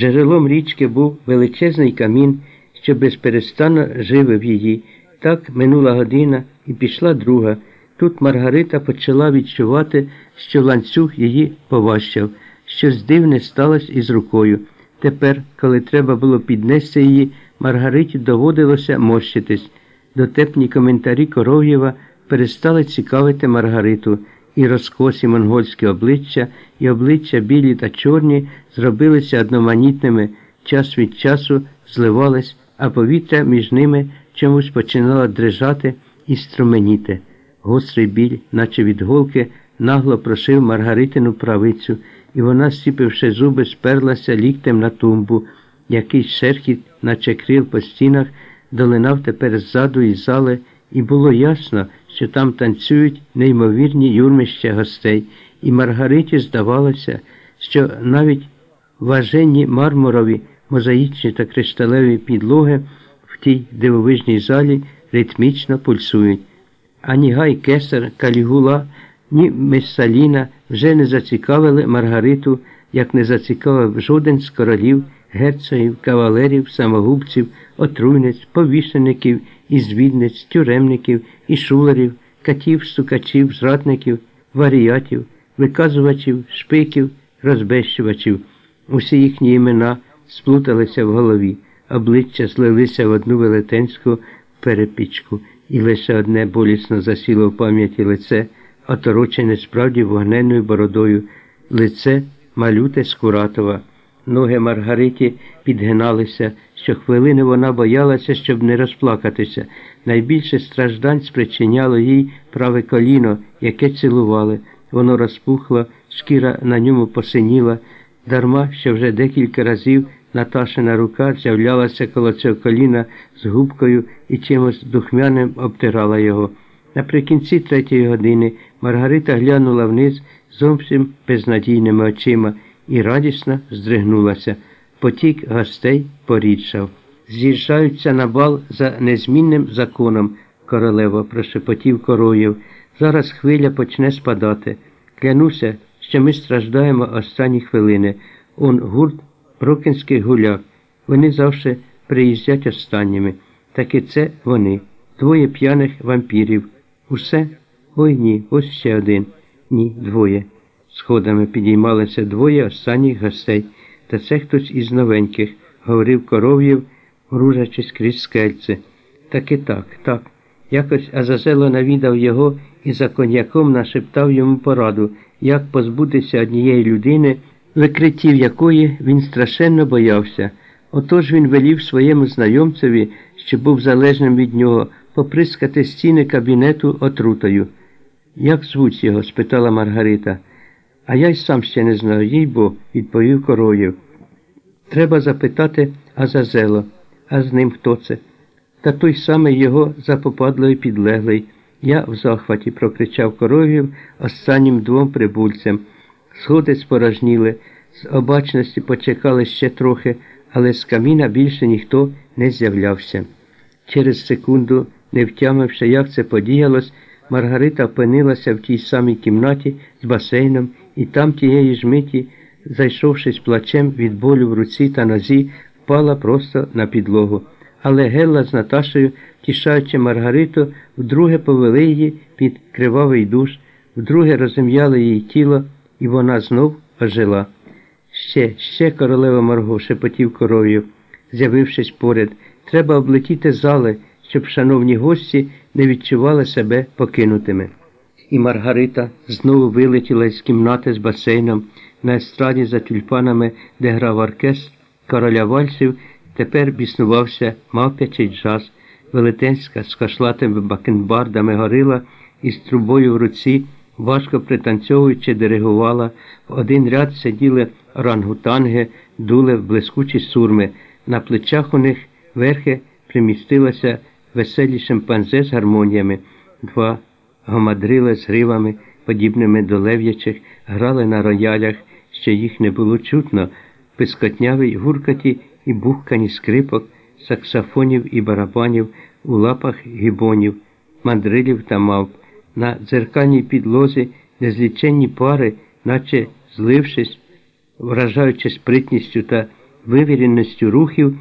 Джерелом річки був величезний камін, що безперестанно живив її. Так минула година і пішла друга. Тут Маргарита почала відчувати, що ланцюг її поважчав, щось дивне сталося із рукою. Тепер, коли треба було піднести її, Маргариті доводилося морщитись. Дотепні коментарі Коров'єва перестали цікавити Маргариту, і розкосі монгольські обличчя, і обличчя білі та чорні зробилися одноманітними, час від часу зливались, а повітря між ними чомусь починало дрижати і струменіти. Гострий біль, наче від голки, нагло прошив Маргаритину правицю, і вона, сіпивши зуби, сперлася ліктем на тумбу. Якийсь шерхіт, наче крил по стінах, долинав тепер ззаду і зали, і було ясно, що там танцюють неймовірні юрмища гостей, і Маргариті здавалося, що навіть важенні мармурові, мозаїчні та кришталеві підлоги в тій дивовижній залі ритмічно пульсують. Ані Гай Кесар, Калігула, ні Месаліна вже не зацікавили Маргариту, як не зацікавив жоден з королів, герцогів, кавалерів, самогубців, отруйниць, повішеників, ізвідниць, тюремників, і шулерів, катів, стукачів, зрадників, варіатів, виказувачів, шпиків, розбещувачів. Усі їхні імена сплуталися в голові, обличчя злилися в одну велетенську перепічку, і лише одне болісно засіло в пам'яті лице, оторочене справді вогненною бородою, лице малюте Скуратова. Ноги Маргариті підгиналися, щохвилини вона боялася, щоб не розплакатися. Найбільше страждань спричиняло їй праве коліно, яке цілували. Воно розпухло, шкіра на ньому посиніла, дарма що вже декілька разів Наташина рука з'являлася коло цього коліна з губкою і чимось духмяним обтирала його. Наприкінці третьої години Маргарита глянула вниз зовсім безнадійними очима і радісно здригнулася. Потік гостей порідшав. З'їжджаються на бал за незмінним законом, королево, прошепотів короїв. Зараз хвиля почне спадати. Клянуся, що ми страждаємо останні хвилини. Он гурт Прокінський гуляк. Вони завжди приїздять останніми. Так і це вони, двоє п'яних вампірів. Усе? Ой ні, ось ще один. Ні, двоє. Сходами підіймалися двоє останніх гостей, та це хтось із новеньких, говорив коров'єв, гружачись крізь скельце. Так і так, так. Якось Азазело навідав його і за коньяком нашептав йому пораду, як позбутися однієї людини, викриттів якої він страшенно боявся. Отож він велів своєму знайомцеві, що був залежним від нього, поприскати стіни кабінету отрутою. Як звуть його? спитала Маргарита. А я й сам ще не знаю, їй бо, відповів Короєв. Треба запитати Азазело, а з ним хто це? Та той самий його запопадлий підлеглий. Я в захваті, прокричав Коров'єв останнім двом прибульцям. Сходи спорожніли, з обачності почекали ще трохи, але з каміна більше ніхто не з'являвся. Через секунду, не втямивши, як це подіялось, Маргарита опинилася в тій самій кімнаті з басейном, і там тієї ж миті, зайшовшись плачем від болю в руці та нозі, впала просто на підлогу. Але Гелла з Наташею, тішаючи Маргариту, вдруге повели її під кривавий душ, вдруге розім'яли її тіло, і вона знов ожила. Ще, ще, королева Марго, шепотів коров'ю, з'явившись поряд, треба облетіти зали, щоб шановні гості не відчували себе покинутими. І Маргарита знову вилетіла з кімнати з басейном на естраді за тюльпанами, де грав оркестр короля вальсів, тепер біснувався мавпячий джаз, велетенська з кашлатими бакенбардами горила і з трубою в руці, важко пританцьовуючи, диригувала. В один ряд сиділи рангутанги, дули в блискучі сурми. На плечах у них верхи примістилася веселі шимпанзе з гармоніями. Два гомадрили з гривами, подібними до лев'ячих, грали на роялях, що їх не було чутно, пискотнявий гуркаті і бухкані скрипок, саксофонів і барабанів у лапах гібонів, мандрилів та мавп. На дзеркальній підлозі незліченні пари, наче злившись, вражаючи спритністю та вивіреністю рухів